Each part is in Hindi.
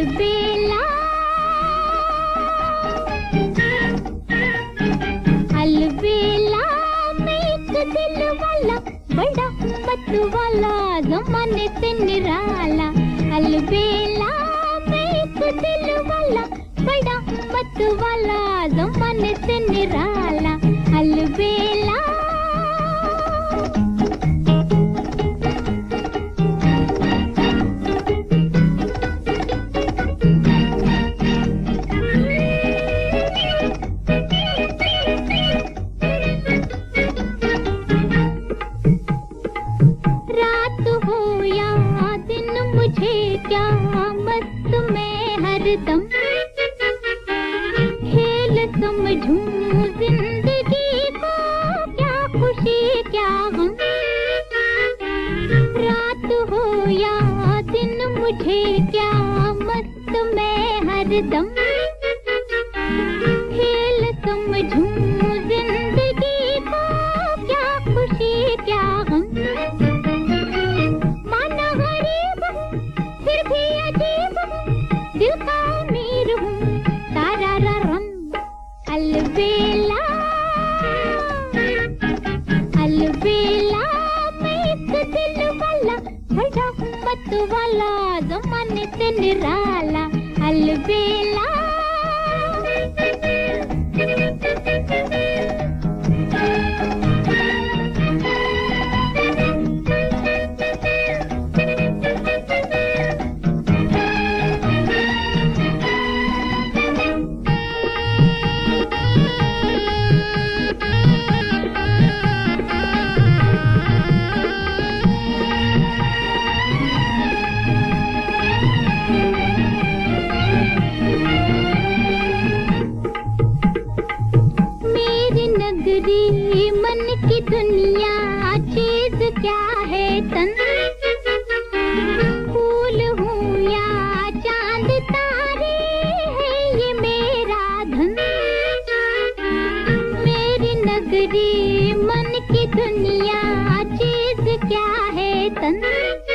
అల్బేలా అల్బేలా మేక దిల్ వాలా బడా మత్ వాలా జమానే తిన్ రాలా. అల్బేలా మేక దిల్ వాలా బడా మత్ వాలా हरदम खेल समझूं ज़िंदगी को, क्या खुशी, क्या गम। रात हो या दिन मुझे क्या मस्त हर हरदम। खेल समझूं वाला जमाने से निराला अलबेला नगरी मन की दुनिया, चीज़ क्या है तन? फूल हूँ या चाँद तारे है ये मेरा धन? मेरी नगरी, मन की दुनिया, चीज़ क्या है तन?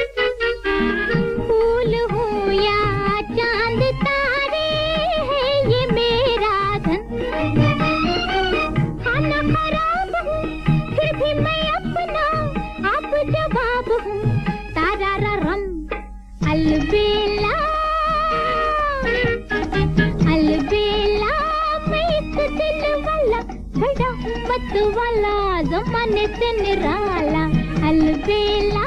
अलबेला अलबेला मैं एक दिल वाला बड़ा मत वाला जमाने से निराला। अलबेला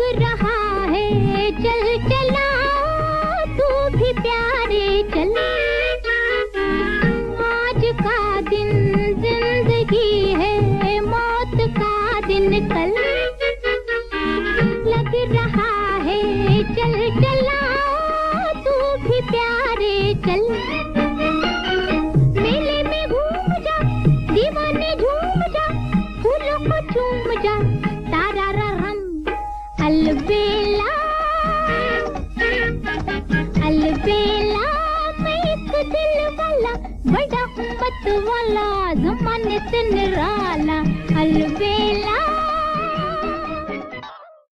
रहा है, चल चला, तू भी प्यारे चल। आज का दिन ज़िंदगी है, मौत का दिन कल। लग रहा है, चल चला, तू भी प्यारे चल। मेले में घूम जा, दीवाने झूम जा, फूलों को चूम जा। अलबेला अलबेला मैं एक दिल वाला बड़ा मत वाला जमाने से निराला। अलबेला